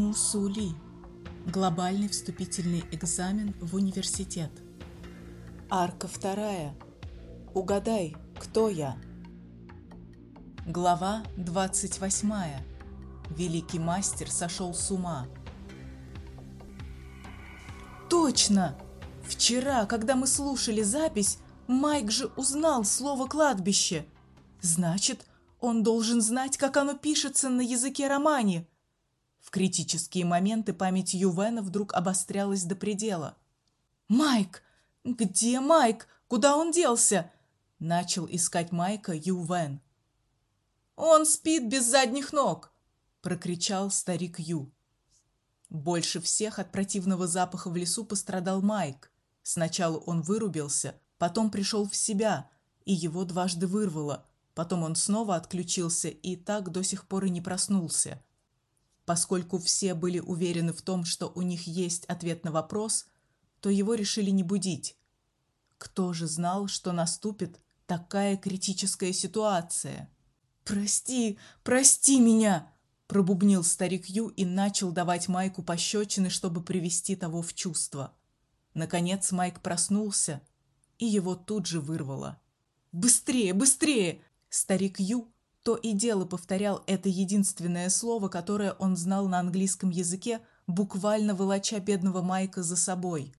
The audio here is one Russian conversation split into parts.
Мусули. Глобальный вступительный экзамен в университет. Арка вторая. Угадай, кто я? Глава 28. Великий мастер сошел с ума. Точно! Вчера, когда мы слушали запись, Майк же узнал слово кладбище. Значит, он должен знать, как оно пишется на языке романи. В критические моменты память Ювена вдруг обострялась до предела. Майк, где Майк? Куда он делся? Начал искать Майка Ювен. Он спит без задних ног, прокричал старик Ю. Больше всех от противного запаха в лесу пострадал Майк. Сначала он вырубился, потом пришел в себя, и его дважды вырвало. Потом он снова отключился и так до сих пор и не проснулся. Поскольку все были уверены в том, что у них есть ответ на вопрос, то его решили не будить. Кто же знал, что наступит такая критическая ситуация? Прости, прости меня, пробубнил старик Ю и начал давать Майку пощечины, чтобы привести того в чувство. Наконец Майк проснулся, и его тут же вырвало. Быстрее, быстрее! Старик Ю то и дело повторял это единственное слово, которое он знал на английском языке, буквально волоча бедного Майка за собой.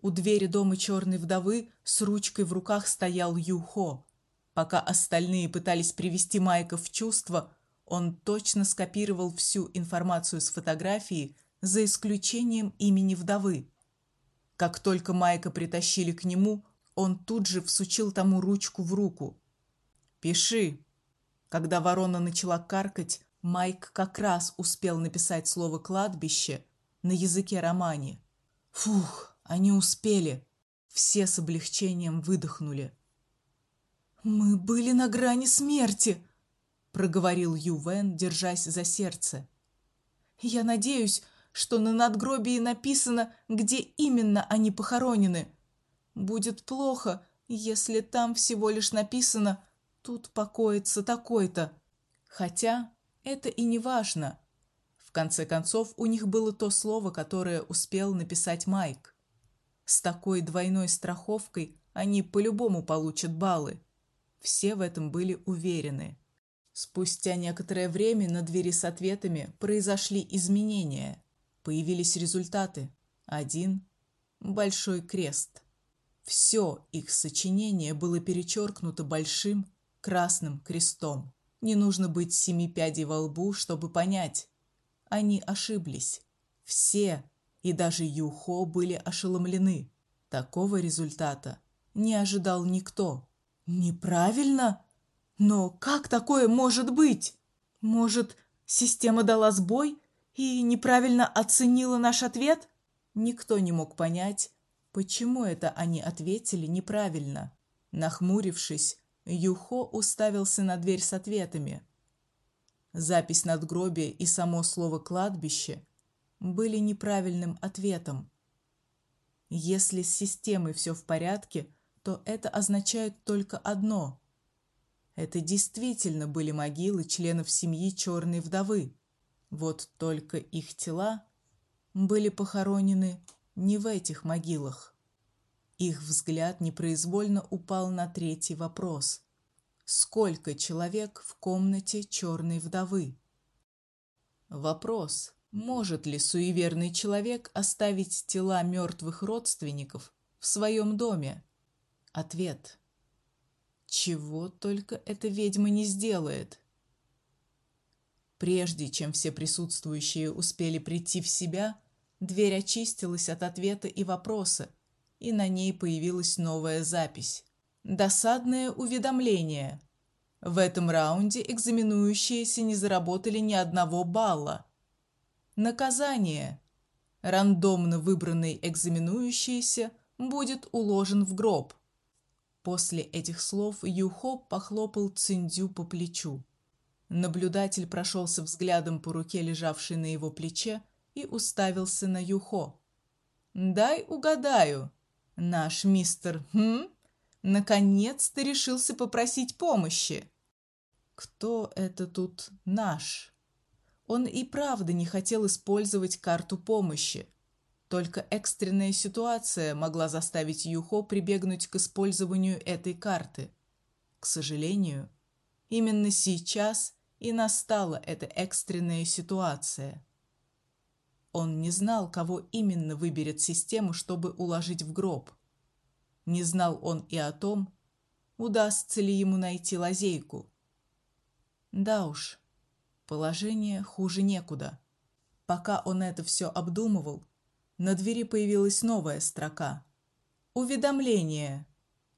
У двери дома черной вдовы с ручкой в руках стоял Юхо. Пока остальные пытались привести Майка в чувство, он точно скопировал всю информацию с фотографии, за исключением имени вдовы. Как только Майка притащили к нему, он тут же всучил тому ручку в руку. Пиши. Когда ворона начала каркать, Майк как раз успел написать слово кладбище на языке романи. Фух, они успели. Все с облегчением выдохнули. Мы были на грани смерти, проговорил Ювен, держась за сердце. Я надеюсь, что на надгробии написано, где именно они похоронены. Будет плохо, если там всего лишь написано тут покоится такой-то. Хотя это и не важно. В конце концов, у них было то слово, которое успел написать Майк. С такой двойной страховкой они по-любому получат баллы. Все в этом были уверены. Спустя некоторое время на двери с ответами произошли изменения. Появились результаты. Один большой крест. Все их сочинение было перечеркнуто большим красным крестом. Не нужно быть семи пядей во лбу, чтобы понять. Они ошиблись. Все, и даже Юхо были ошеломлены. Такого результата не ожидал никто. Неправильно? Но как такое может быть? Может, система дала сбой и неправильно оценила наш ответ? Никто не мог понять, почему это они ответили неправильно. Нахмурившись, Юхо уставился на дверь с ответами. Запись надгробия и само слово кладбище были неправильным ответом. Если с системой все в порядке, то это означает только одно: это действительно были могилы членов семьи Черной вдовы. Вот только их тела были похоронены не в этих могилах. Их взгляд непроизвольно упал на третий вопрос. Сколько человек в комнате черной вдовы? Вопрос: может ли суеверный человек оставить тела мертвых родственников в своем доме? Ответ: чего только эта ведьма не сделает. Прежде чем все присутствующие успели прийти в себя, дверь очистилась от ответа и вопроса, и на ней появилась новая запись. Досадное уведомление. В этом раунде экзаменующиеся не заработали ни одного балла. Наказание. Рандомно выбранный экзаменующийся будет уложен в гроб. После этих слов Юхо похлопал Циндю по плечу. Наблюдатель прошелся взглядом по руке, лежавшей на его плече, и уставился на Юхо. Дай угадаю. Наш мистер Хм наконец-то решился попросить помощи. Кто это тут наш? Он и правда не хотел использовать карту помощи. Только экстренная ситуация могла заставить Юхо прибегнуть к использованию этой карты. К сожалению, именно сейчас и настала эта экстренная ситуация. Он не знал, кого именно выберет система, чтобы уложить в гроб. Не знал он и о том, удастся ли ему найти лазейку. Да уж, Положение хуже некуда. Пока он это все обдумывал, на двери появилась новая строка. Уведомление.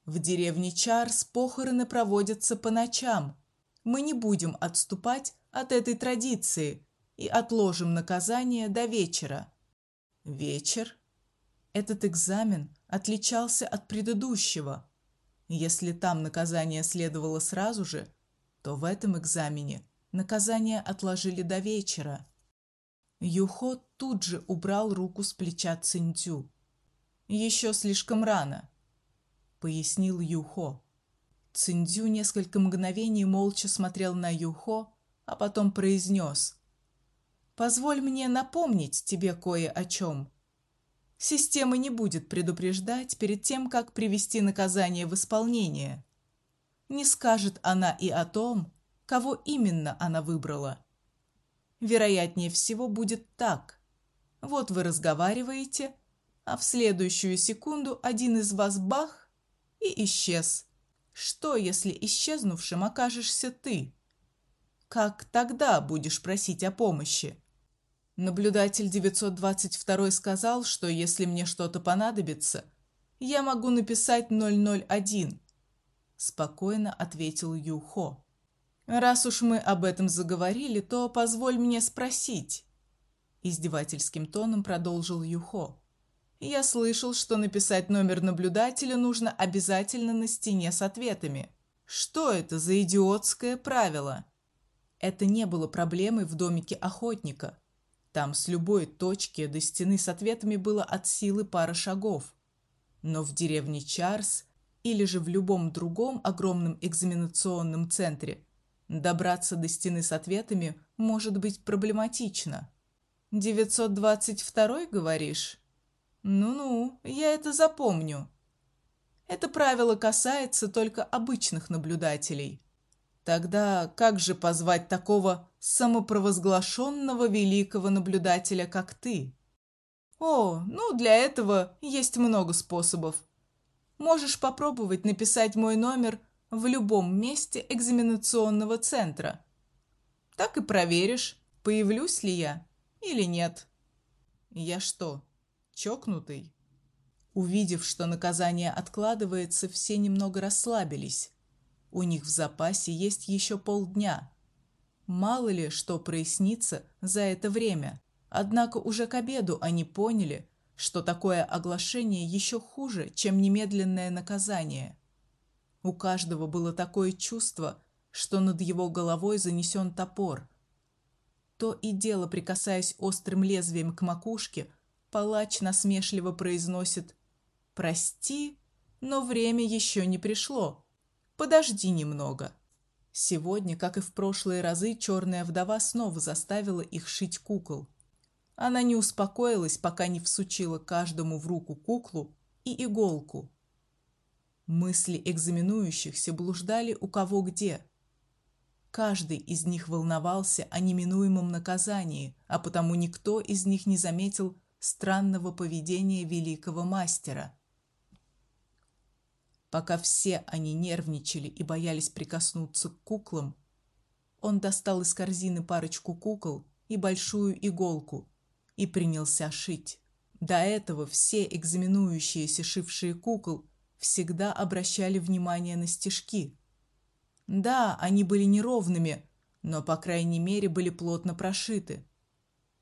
В деревне Чарс похороны проводятся по ночам. Мы не будем отступать от этой традиции и отложим наказание до вечера. Вечер? Этот экзамен отличался от предыдущего. Если там наказание следовало сразу же, то в этом экзамене Наказание отложили до вечера. Юхо тут же убрал руку с плеча Циндзю. Еще слишком рано, пояснил Юхо. Циндзю несколько мгновений молча смотрел на Юхо, а потом произнес: "Позволь мне напомнить тебе кое о чем. Система не будет предупреждать перед тем, как привести наказание в исполнение. Не скажет она и о том, кого именно она выбрала. Вероятнее всего будет так. Вот вы разговариваете, а в следующую секунду один из вас бах и исчез. Что, если исчезнувшим окажешься ты? Как тогда будешь просить о помощи? Наблюдатель 922 сказал, что если мне что-то понадобится, я могу написать 001. Спокойно ответил Юхо. Раз уж мы об этом заговорили, то позволь мне спросить, издевательским тоном продолжил Юхо. Я слышал, что написать номер наблюдателя нужно обязательно на стене с ответами. Что это за идиотское правило? Это не было проблемой в домике охотника. Там с любой точки до стены с ответами было от силы пара шагов. Но в деревне Чарс или же в любом другом огромном экзаменационном центре Добраться до стены с ответами может быть проблематично. 922, говоришь? Ну-ну, я это запомню. Это правило касается только обычных наблюдателей. Тогда как же позвать такого самопровозглашенного великого наблюдателя, как ты? О, ну для этого есть много способов. Можешь попробовать написать мой номер в любом месте экзаменационного центра. Так и проверишь, появлюсь ли я или нет. Я что, чокнутый? Увидев, что наказание откладывается, все немного расслабились. У них в запасе есть еще полдня. Мало ли что прояснится за это время. Однако уже к обеду они поняли, что такое оглашение еще хуже, чем немедленное наказание. У каждого было такое чувство, что над его головой занесен топор. То и дело, прикасаясь острым лезвием к макушке, палач насмешливо произносит: "Прости, но время еще не пришло. Подожди немного". Сегодня, как и в прошлые разы, черная вдова снова заставила их шить кукол. Она не успокоилась, пока не всучила каждому в руку куклу и иголку. Мысли экзаменующихся блуждали у кого где. Каждый из них волновался о неминуемом наказании, а потому никто из них не заметил странного поведения великого мастера. Пока все они нервничали и боялись прикоснуться к куклам, он достал из корзины парочку кукол и большую иголку и принялся шить. До этого все экзаменующиеся шившие кукол всегда обращали внимание на стежки. Да, они были неровными, но по крайней мере были плотно прошиты.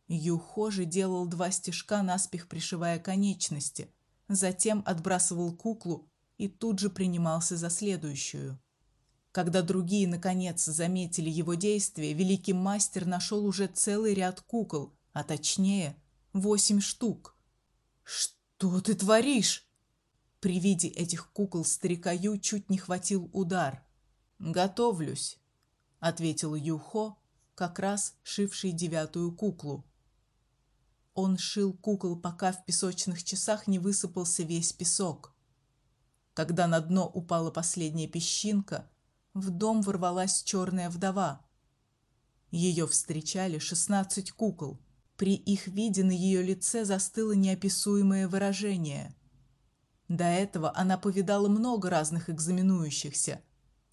Юхо же делал два стежка наспех пришивая конечности, затем отбрасывал куклу и тут же принимался за следующую. Когда другие наконец заметили его действия, великий мастер нашел уже целый ряд кукол, а точнее, восемь штук. Что ты творишь? При виде этих кукол старика Ю чуть не хватил удар. Готовлюсь, ответил Юхо, как раз шивший девятую куклу. Он шил кукол, пока в песочных часах не высыпался весь песок. Когда на дно упала последняя песчинка, в дом ворвалась черная вдова. Ее встречали шестнадцать кукол. При их виде на ее лице застыло неописуемое выражение. До этого она повидала много разных экзаменующихся,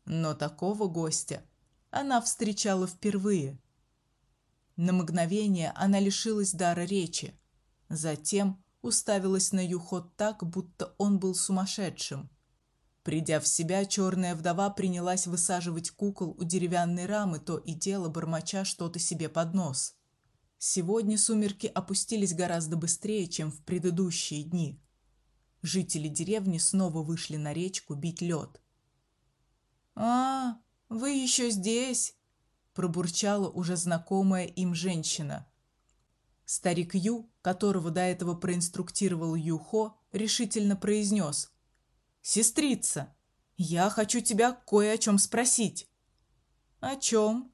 но такого гостя она встречала впервые. На мгновение она лишилась дара речи, затем уставилась на Юхот так, будто он был сумасшедшим. Придя в себя, черная вдова принялась высаживать кукол у деревянной рамы, то и дело бормоча что-то себе под нос. Сегодня сумерки опустились гораздо быстрее, чем в предыдущие дни. Жители деревни снова вышли на речку бить лед. А, вы еще здесь, пробурчала уже знакомая им женщина. Старик Ю, которого до этого проинструктировал Юхо, решительно произнес: Сестрица, я хочу тебя кое о чем спросить. О чем?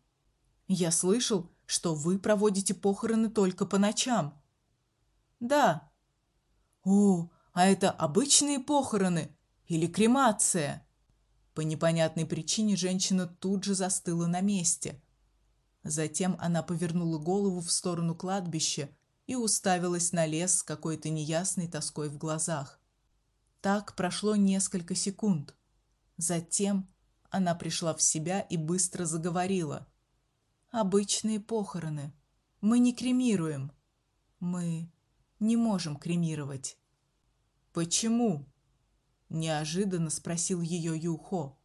Я слышал, что вы проводите похороны только по ночам. Да. О, а это обычные похороны или кремация? По непонятной причине женщина тут же застыла на месте. Затем она повернула голову в сторону кладбища и уставилась на лес с какой-то неясной тоской в глазах. Так прошло несколько секунд. Затем она пришла в себя и быстро заговорила. Обычные похороны. Мы не кремируем. Мы не можем кремировать. Почему? неожиданно спросил ее Юхо.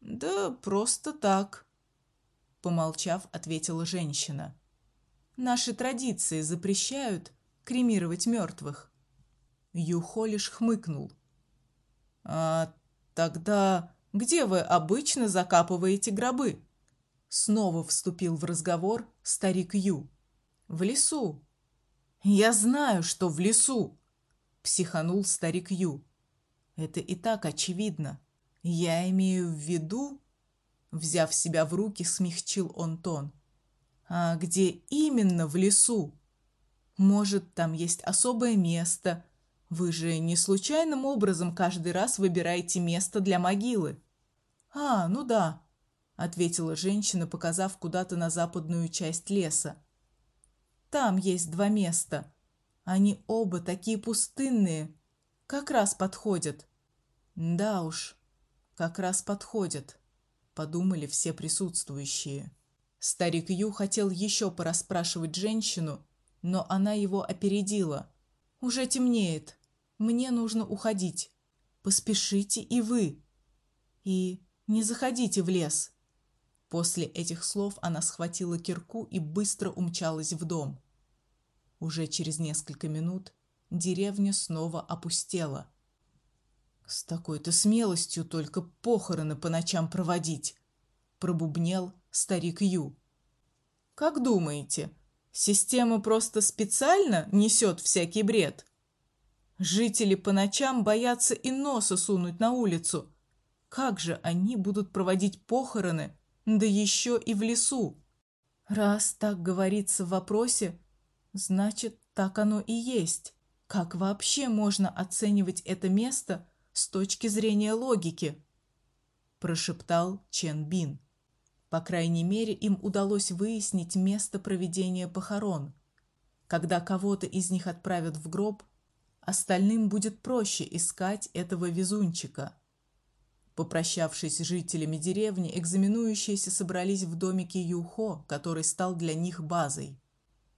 Да просто так, помолчав, ответила женщина. Наши традиции запрещают кремировать мертвых. Юхо лишь хмыкнул. А тогда где вы обычно закапываете гробы? Снова вступил в разговор старик Ю. В лесу. Я знаю, что в лесу, психанул старик Ю. Это и так очевидно. Я имею в виду, взяв себя в руки, смягчил он тон. А где именно в лесу? Может, там есть особое место, вы же не случайным образом каждый раз выбираете место для могилы. А, ну да, ответила женщина, показав куда-то на западную часть леса. Там есть два места. Они оба такие пустынные, как раз подходят. Да уж, как раз подходят, подумали все присутствующие. Старик Ю хотел еще порасспрашивать женщину, но она его опередила. Уже темнеет. Мне нужно уходить. Поспешите и вы. И не заходите в лес. После этих слов она схватила кирку и быстро умчалась в дом. Уже через несколько минут деревня снова опустела. С такой-то смелостью только похороны по ночам проводить, пробубнел старик Ю. Как думаете, система просто специально несет всякий бред? Жители по ночам боятся и носа сунуть на улицу. Как же они будут проводить похороны, да еще и в лесу? Раз так говорится в вопросе, значит, так оно и есть. Как вообще можно оценивать это место с точки зрения логики? прошептал Чен Бин. По крайней мере, им удалось выяснить место проведения похорон. Когда кого-то из них отправят в гроб, Остальным будет проще искать этого везунчика. Попрощавшись с жителями деревни, экзаменующиеся собрались в домике Юхо, который стал для них базой.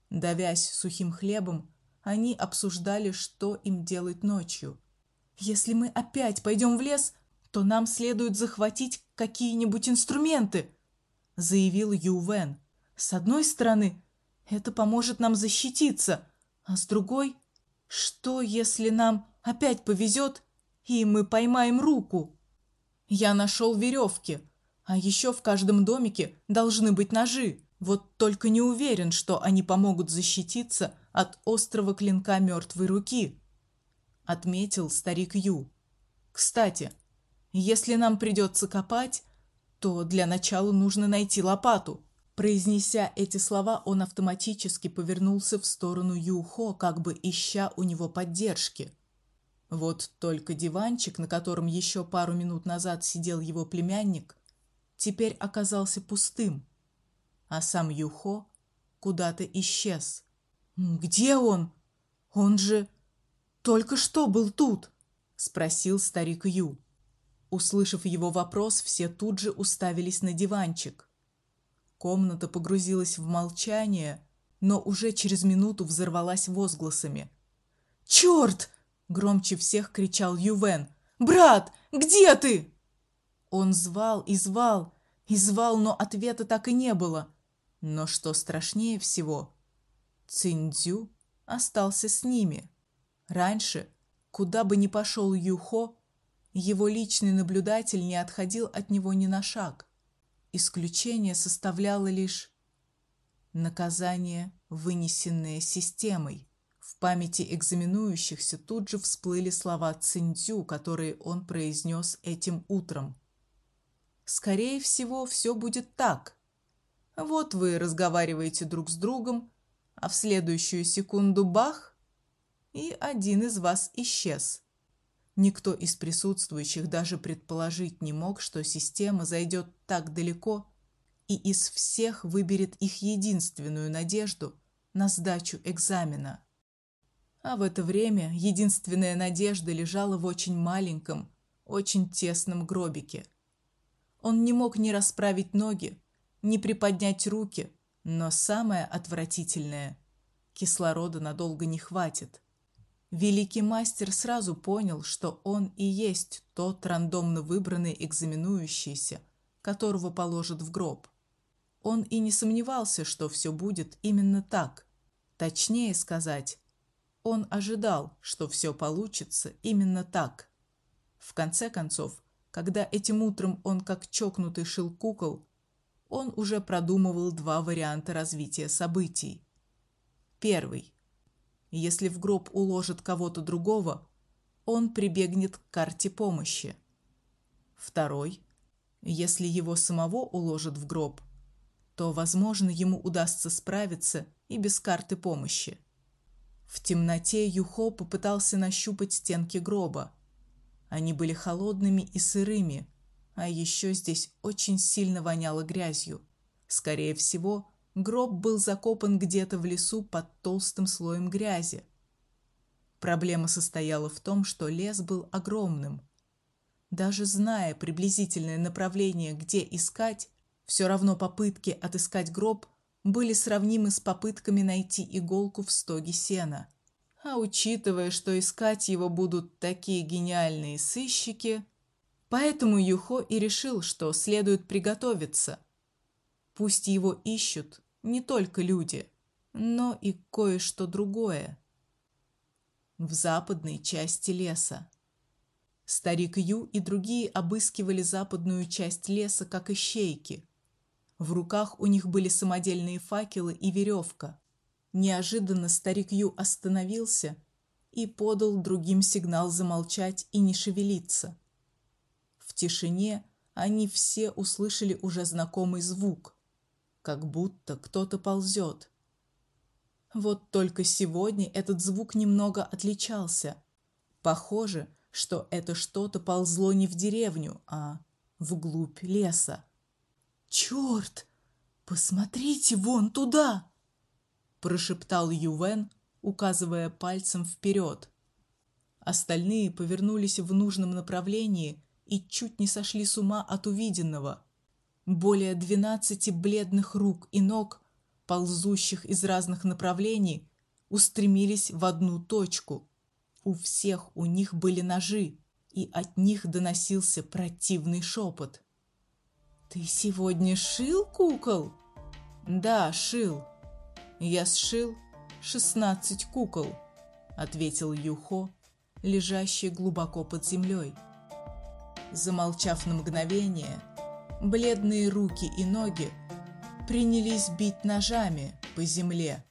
Давясь сухим хлебом, они обсуждали, что им делать ночью. Если мы опять пойдем в лес, то нам следует захватить какие-нибудь инструменты, заявил Ювен. С одной стороны, это поможет нам защититься, а с другой что, если нам опять повезет, и мы поймаем руку? Я нашел веревки, а еще в каждом домике должны быть ножи. Вот только не уверен, что они помогут защититься от острого клинка мертвой руки, отметил старик Ю. Кстати, если нам придется копать, то для начала нужно найти лопату. Произнеся эти слова, он автоматически повернулся в сторону Юхо, как бы ища у него поддержки. Вот только диванчик, на котором еще пару минут назад сидел его племянник, теперь оказался пустым, а сам Юхо куда-то исчез. Где он? Он же только что был тут, спросил старик Ю. Услышав его вопрос, все тут же уставились на диванчик. Комната погрузилась в молчание, но уже через минуту взорвалась возгласами. Черт! Громче всех кричал Ювен. «Брат, где ты?» Он звал и звал, и звал, но ответа так и не было. Но что страшнее всего, Циндзю остался с ними. Раньше, куда бы ни пошел Юхо, его личный наблюдатель не отходил от него ни на шаг. Исключение составляло лишь наказание, вынесенное системой. В памяти экзаменующихся тут же всплыли слова Циндзю, которые он произнес этим утром. Скорее всего, все будет так. Вот вы разговариваете друг с другом, а в следующую секунду бах, и один из вас исчез. Никто из присутствующих даже предположить не мог, что система зайдет так далеко и из всех выберет их единственную надежду на сдачу экзамена. А в это время единственная надежда лежала в очень маленьком, очень тесном гробике. Он не мог ни расправить ноги, ни приподнять руки, но самое отвратительное кислорода надолго не хватит. Великий мастер сразу понял, что он и есть тот рандомно выбранный экзаменующийся, которого положат в гроб. Он и не сомневался, что все будет именно так. Точнее сказать, он ожидал, что все получится именно так. В конце концов, когда этим утром он как чокнутый шил кукол, он уже продумывал два варианта развития событий. Первый. Если в гроб уложат кого-то другого, он прибегнет к карте помощи. Второй. Если его самого уложат в гроб, то, возможно, ему удастся справиться и без карты помощи. В темноте Юхо попытался нащупать стенки гроба. Они были холодными и сырыми, а еще здесь очень сильно воняло грязью. Скорее всего, гроб был закопан где-то в лесу под толстым слоем грязи. Проблема состояла в том, что лес был огромным. Даже зная приблизительное направление, где искать, все равно попытки отыскать гроб были сравнимы с попытками найти иголку в стоге сена. А учитывая, что искать его будут такие гениальные сыщики, поэтому Юхо и решил, что следует приготовиться. Пусть его ищут не только люди, но и кое-что другое. В западной части леса Старик Ю и другие обыскивали западную часть леса как ищейки. В руках у них были самодельные факелы и веревка. Неожиданно старик Ю остановился и подал другим сигнал замолчать и не шевелиться. В тишине они все услышали уже знакомый звук, как будто кто-то ползет. Вот только сегодня этот звук немного отличался. Похоже, что это что-то ползло не в деревню, а вглубь леса. Черт! Посмотрите вон туда, прошептал Ювен, указывая пальцем вперед. Остальные повернулись в нужном направлении и чуть не сошли с ума от увиденного. Более двенадцати бледных рук и ног, ползущих из разных направлений, устремились в одну точку. У всех у них были ножи, и от них доносился противный шепот. Ты сегодня шил кукол? Да, шил. Я сшил шестнадцать кукол, ответил Юхо, лежащий глубоко под землей. Замолчав на мгновение, бледные руки и ноги принялись бить ножами по земле.